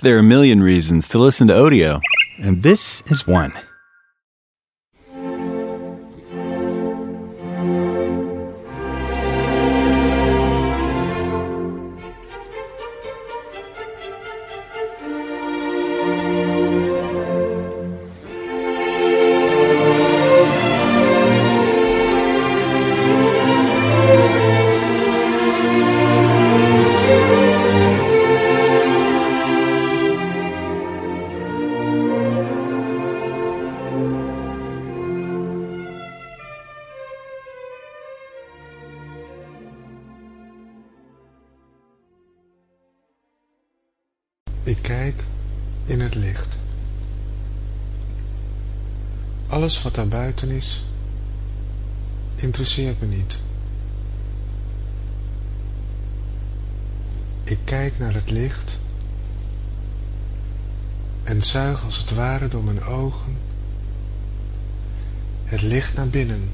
There are a million reasons to listen to Audio, and this is one. Ik kijk in het licht. Alles wat daar buiten is, interesseert me niet. Ik kijk naar het licht en zuig als het ware door mijn ogen het licht naar binnen.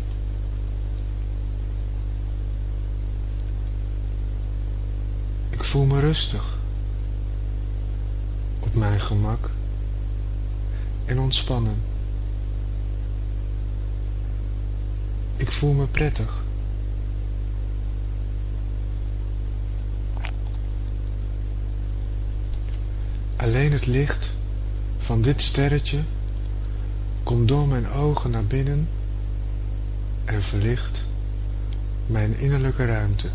Ik voel me rustig op mijn gemak en ontspannen. Ik voel me prettig. Alleen het licht van dit sterretje komt door mijn ogen naar binnen en verlicht mijn innerlijke ruimte.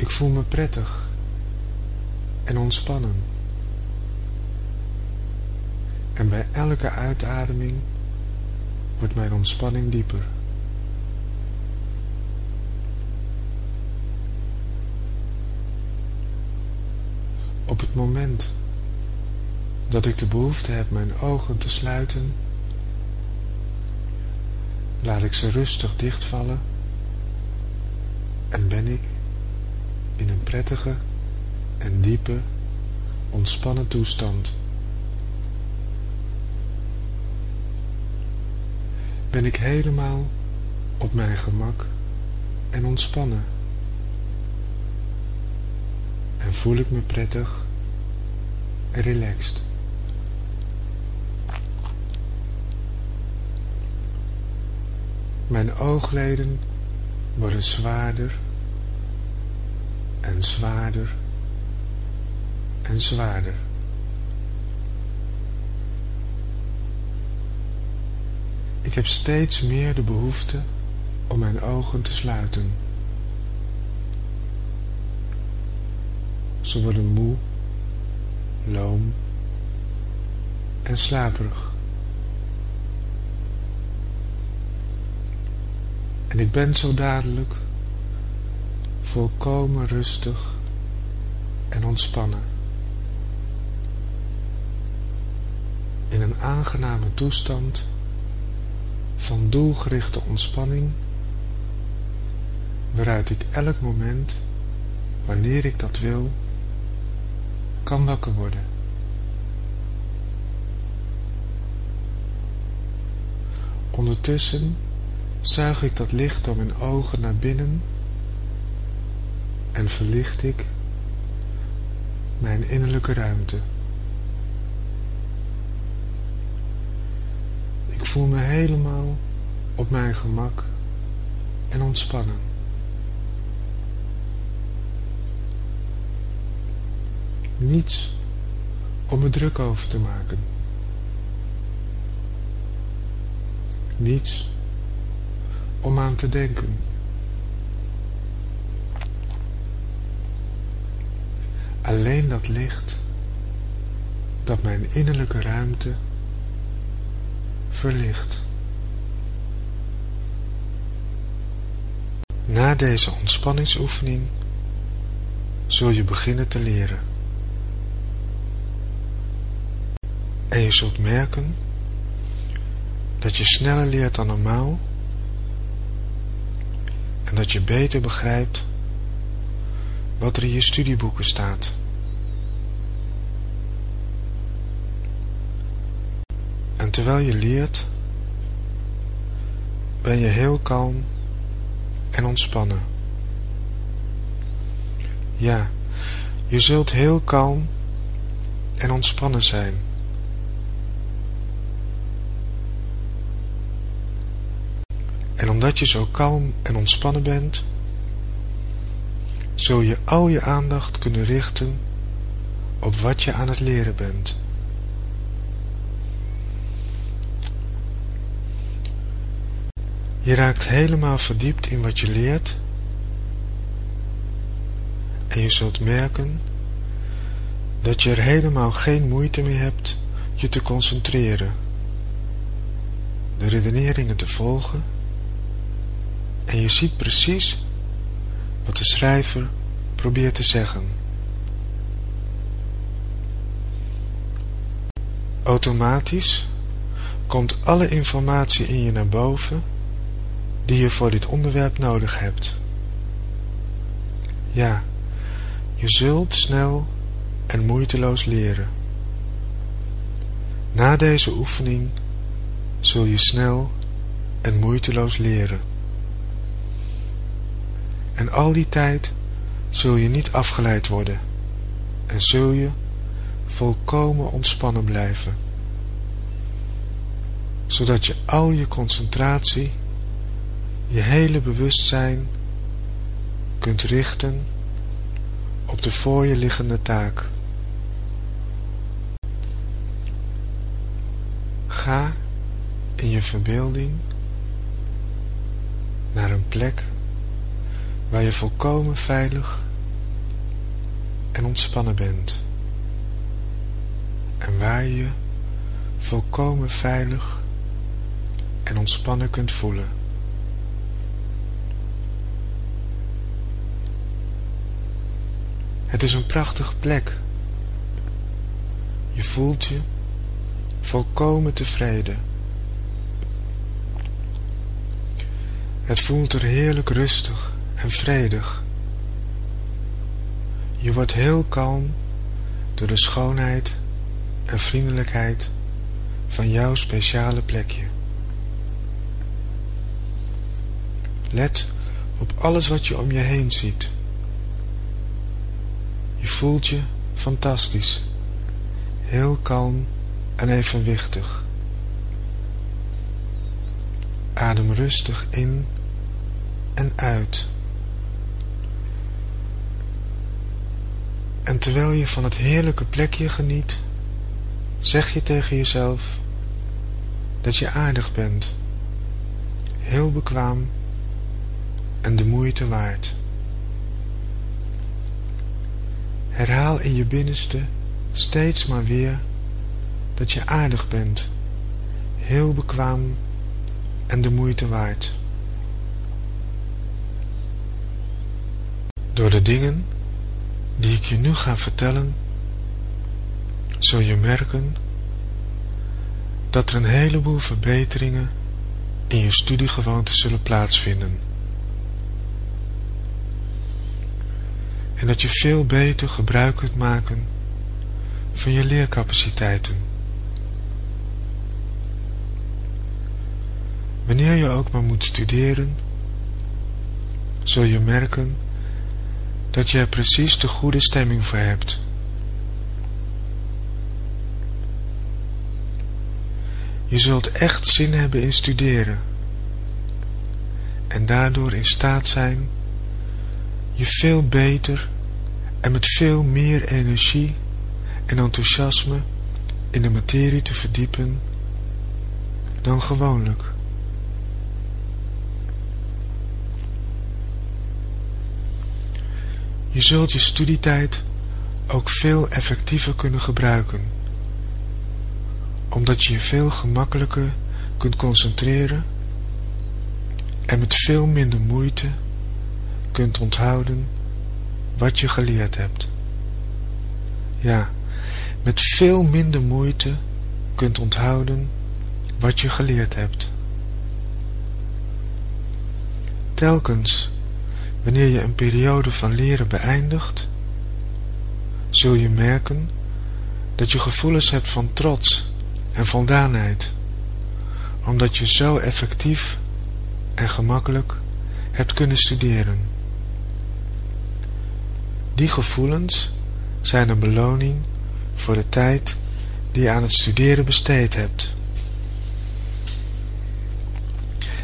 Ik voel me prettig en ontspannen. En bij elke uitademing wordt mijn ontspanning dieper. Op het moment dat ik de behoefte heb mijn ogen te sluiten, laat ik ze rustig dichtvallen en ben ik in een prettige en diepe, ontspannen toestand. Ben ik helemaal op mijn gemak en ontspannen. En voel ik me prettig en relaxed. Mijn oogleden worden zwaarder en zwaarder en zwaarder. Ik heb steeds meer de behoefte om mijn ogen te sluiten. Ze worden moe, loom en slaperig. En ik ben zo dadelijk volkomen rustig en ontspannen. In een aangename toestand van doelgerichte ontspanning, waaruit ik elk moment, wanneer ik dat wil, kan wakker worden. Ondertussen zuig ik dat licht door mijn ogen naar binnen en verlicht ik mijn innerlijke ruimte. Ik voel me helemaal op mijn gemak en ontspannen. Niets om me druk over te maken. Niets om aan te denken. Alleen dat licht dat mijn innerlijke ruimte verlicht. Na deze ontspanningsoefening zul je beginnen te leren. En je zult merken dat je sneller leert dan normaal en dat je beter begrijpt wat er in je studieboeken staat. Terwijl je leert, ben je heel kalm en ontspannen. Ja, je zult heel kalm en ontspannen zijn. En omdat je zo kalm en ontspannen bent, zul je al je aandacht kunnen richten op wat je aan het leren bent. Je raakt helemaal verdiept in wat je leert. En je zult merken dat je er helemaal geen moeite mee hebt je te concentreren, de redeneringen te volgen. En je ziet precies wat de schrijver probeert te zeggen. Automatisch komt alle informatie in je naar boven die je voor dit onderwerp nodig hebt. Ja, je zult snel en moeiteloos leren. Na deze oefening zul je snel en moeiteloos leren. En al die tijd zul je niet afgeleid worden en zul je volkomen ontspannen blijven, zodat je al je concentratie, je hele bewustzijn kunt richten op de voor je liggende taak. Ga in je verbeelding naar een plek waar je volkomen veilig en ontspannen bent en waar je volkomen veilig en ontspannen kunt voelen. Het is een prachtige plek. Je voelt je volkomen tevreden. Het voelt er heerlijk rustig en vredig. Je wordt heel kalm door de schoonheid en vriendelijkheid van jouw speciale plekje. Let op alles wat je om je heen ziet. Voelt je fantastisch, heel kalm en evenwichtig. Adem rustig in en uit. En terwijl je van het heerlijke plekje geniet, zeg je tegen jezelf dat je aardig bent, heel bekwaam en de moeite waard. Herhaal in je binnenste steeds maar weer dat je aardig bent, heel bekwaam en de moeite waard. Door de dingen die ik je nu ga vertellen, zul je merken dat er een heleboel verbeteringen in je studiegewoonten zullen plaatsvinden. En dat je veel beter gebruik kunt maken van je leercapaciteiten. Wanneer je ook maar moet studeren, zul je merken dat je er precies de goede stemming voor hebt. Je zult echt zin hebben in studeren en daardoor in staat zijn je veel beter en met veel meer energie en enthousiasme in de materie te verdiepen dan gewoonlijk. Je zult je studietijd ook veel effectiever kunnen gebruiken, omdat je je veel gemakkelijker kunt concentreren en met veel minder moeite kunt onthouden wat je geleerd hebt. Ja, met veel minder moeite kunt onthouden wat je geleerd hebt. Telkens wanneer je een periode van leren beëindigt, zul je merken dat je gevoelens hebt van trots en voldaanheid, omdat je zo effectief en gemakkelijk hebt kunnen studeren. Die gevoelens zijn een beloning voor de tijd die je aan het studeren besteed hebt.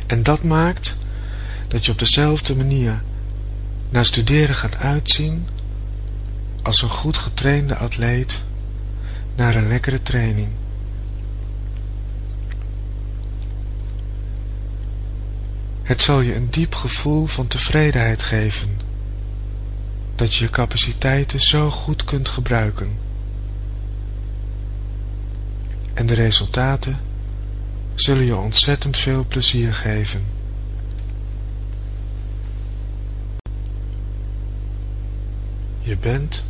En dat maakt dat je op dezelfde manier naar studeren gaat uitzien als een goed getrainde atleet naar een lekkere training. Het zal je een diep gevoel van tevredenheid geven, dat je je capaciteiten zo goed kunt gebruiken. En de resultaten zullen je ontzettend veel plezier geven. Je bent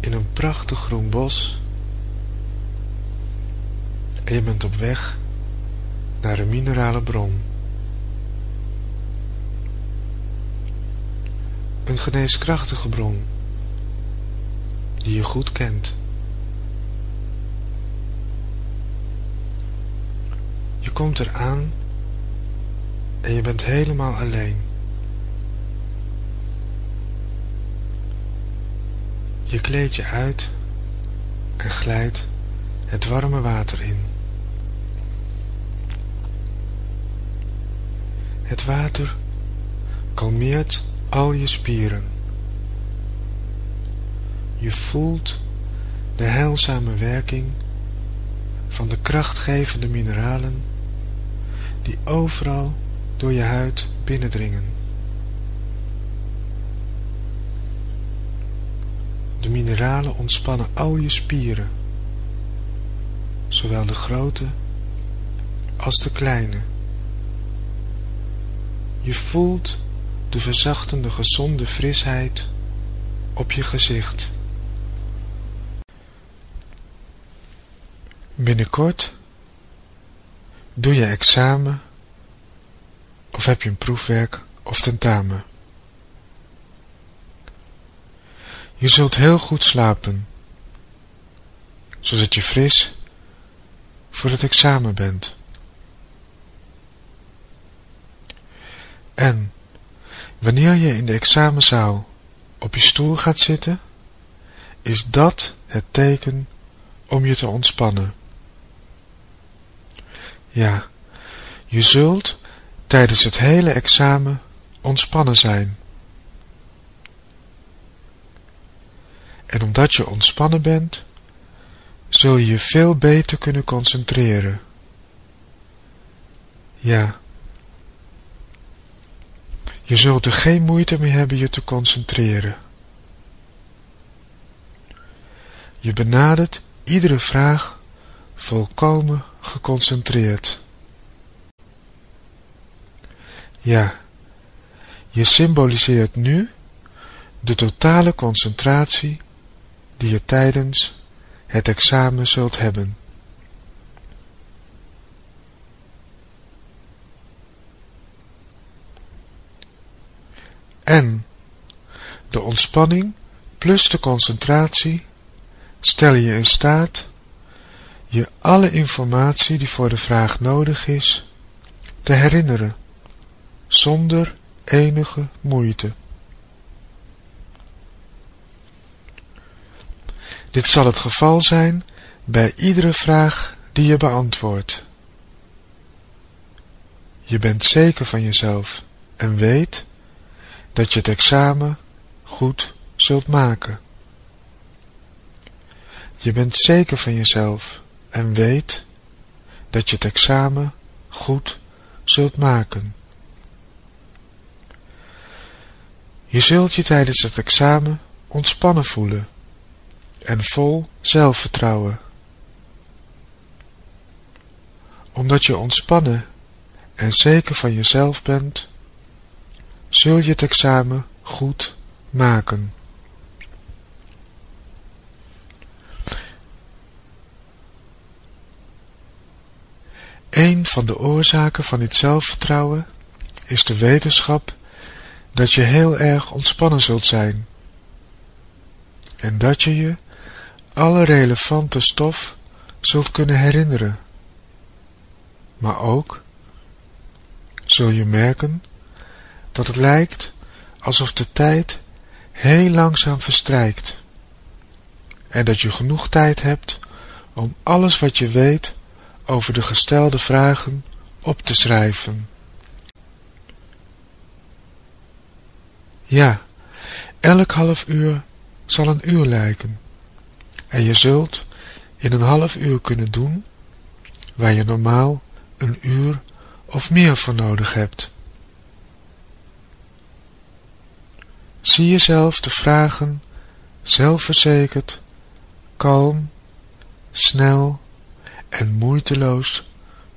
in een prachtig groen bos en je bent op weg naar een minerale bron. Een geneeskrachtige bron die je goed kent. Je komt eraan en je bent helemaal alleen. Je kleed je uit en glijdt het warme water in. Het water kalmeert al je spieren. Je voelt de heilzame werking van de krachtgevende mineralen die overal door je huid binnendringen. De mineralen ontspannen al je spieren, zowel de grote als de kleine. Je voelt de verzachtende gezonde frisheid op je gezicht. Binnenkort doe je examen of heb je een proefwerk of tentamen. Je zult heel goed slapen, zodat je fris voor het examen bent. En wanneer je in de examenzaal op je stoel gaat zitten, is dat het teken om je te ontspannen. Ja, je zult tijdens het hele examen ontspannen zijn. En omdat je ontspannen bent, zul je je veel beter kunnen concentreren. Ja, je zult er geen moeite mee hebben je te concentreren. Je benadert iedere vraag volkomen geconcentreerd. Ja, je symboliseert nu de totale concentratie die je tijdens het examen zult hebben. En de ontspanning plus de concentratie stellen je in staat je alle informatie die voor de vraag nodig is te herinneren, zonder enige moeite. Dit zal het geval zijn bij iedere vraag die je beantwoordt. Je bent zeker van jezelf en weet dat je het examen goed zult maken. Je bent zeker van jezelf en weet dat je het examen goed zult maken. Je zult je tijdens het examen ontspannen voelen en vol zelfvertrouwen. Omdat je ontspannen en zeker van jezelf bent, zul je het examen goed maken. Een van de oorzaken van dit zelfvertrouwen is de wetenschap dat je heel erg ontspannen zult zijn en dat je je alle relevante stof zult kunnen herinneren. Maar ook zul je merken dat het lijkt alsof de tijd heel langzaam verstrijkt en dat je genoeg tijd hebt om alles wat je weet over de gestelde vragen op te schrijven. Ja, elk half uur zal een uur lijken en je zult in een half uur kunnen doen waar je normaal een uur of meer voor nodig hebt. Zie jezelf de vragen zelfverzekerd, kalm, snel en moeiteloos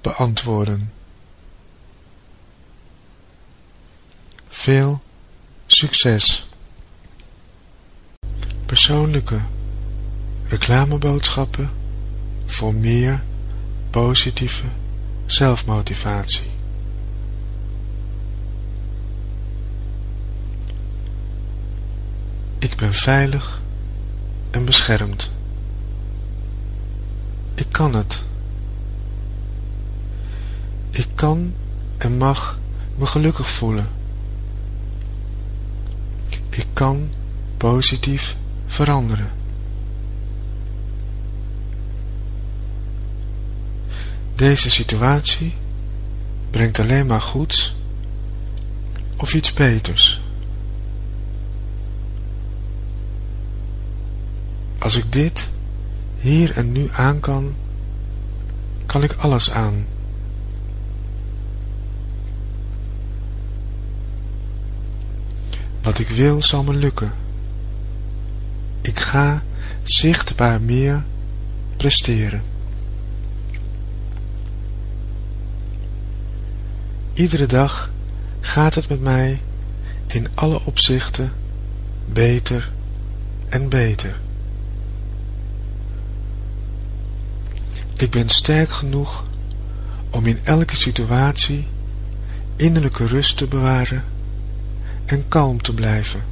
beantwoorden. Veel succes! Persoonlijke reclameboodschappen voor meer positieve zelfmotivatie. Ik ben veilig en beschermd. Ik kan het. Ik kan en mag me gelukkig voelen. Ik kan positief veranderen. Deze situatie brengt alleen maar goeds of iets beters. Als ik dit hier en nu aan kan, kan ik alles aan. Wat ik wil zal me lukken. Ik ga zichtbaar meer presteren. Iedere dag gaat het met mij in alle opzichten beter en beter. Ik ben sterk genoeg om in elke situatie innerlijke rust te bewaren en kalm te blijven.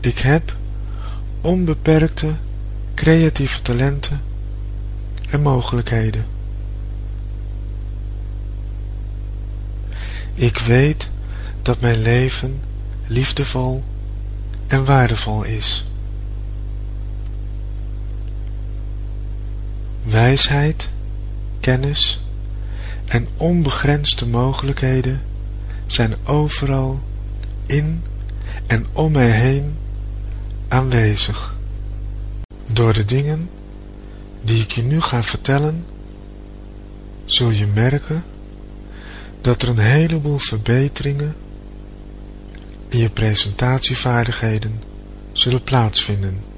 Ik heb onbeperkte creatieve talenten en mogelijkheden. Ik weet dat mijn leven liefdevol en waardevol is. Wijsheid, kennis en onbegrensde mogelijkheden zijn overal in en om mij heen aanwezig. Door de dingen die ik je nu ga vertellen, zul je merken dat er een heleboel verbeteringen in je presentatievaardigheden zullen plaatsvinden.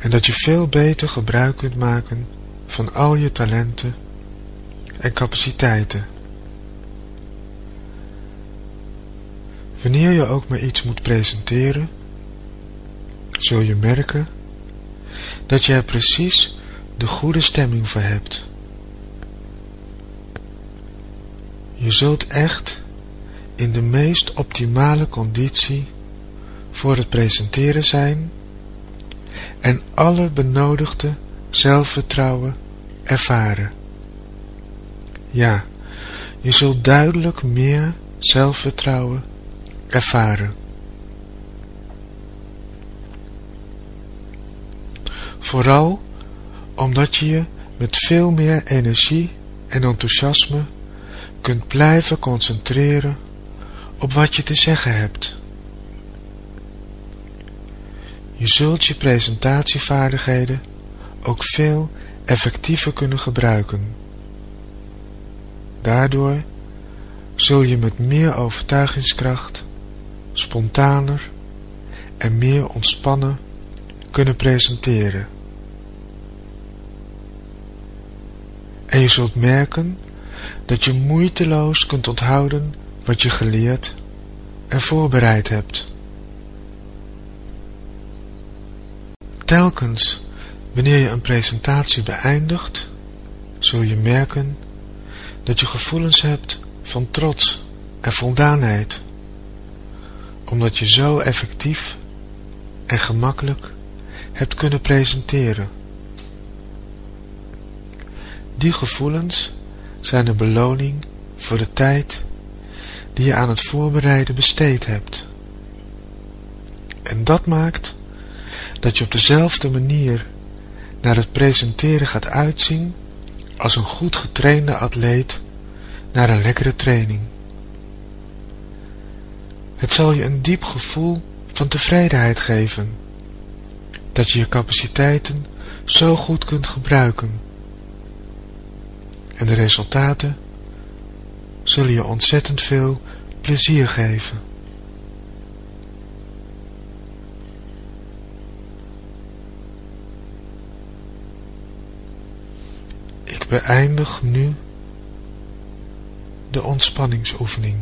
En dat je veel beter gebruik kunt maken van al je talenten en capaciteiten. Wanneer je ook maar iets moet presenteren, zul je merken dat je er precies de goede stemming voor hebt. Je zult echt in de meest optimale conditie voor het presenteren zijn en alle benodigde zelfvertrouwen ervaren. Ja, je zult duidelijk meer zelfvertrouwen ervaren. Vooral omdat je je met veel meer energie en enthousiasme kunt blijven concentreren op wat je te zeggen hebt. Je zult je presentatievaardigheden ook veel effectiever kunnen gebruiken. Daardoor zul je met meer overtuigingskracht, spontaner en meer ontspannen kunnen presenteren. En je zult merken dat je moeiteloos kunt onthouden wat je geleerd en voorbereid hebt. Telkens wanneer je een presentatie beëindigt, zul je merken dat je gevoelens hebt van trots en voldaanheid, omdat je zo effectief en gemakkelijk hebt kunnen presenteren. Die gevoelens zijn een beloning voor de tijd die je aan het voorbereiden besteed hebt. En dat maakt dat je op dezelfde manier naar het presenteren gaat uitzien als een goed getrainde atleet naar een lekkere training. Het zal je een diep gevoel van tevredenheid geven, dat je je capaciteiten zo goed kunt gebruiken. En de resultaten zullen je ontzettend veel plezier geven. Beëindig nu de ontspanningsoefening.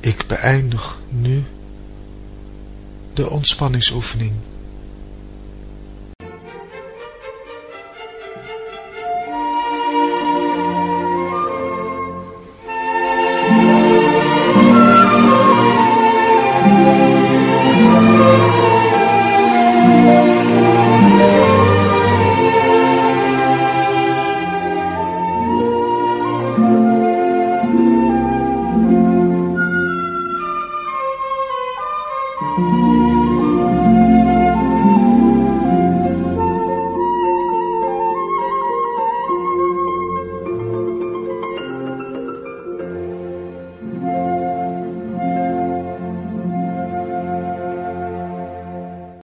Ik beëindig nu de ontspanningsoefening.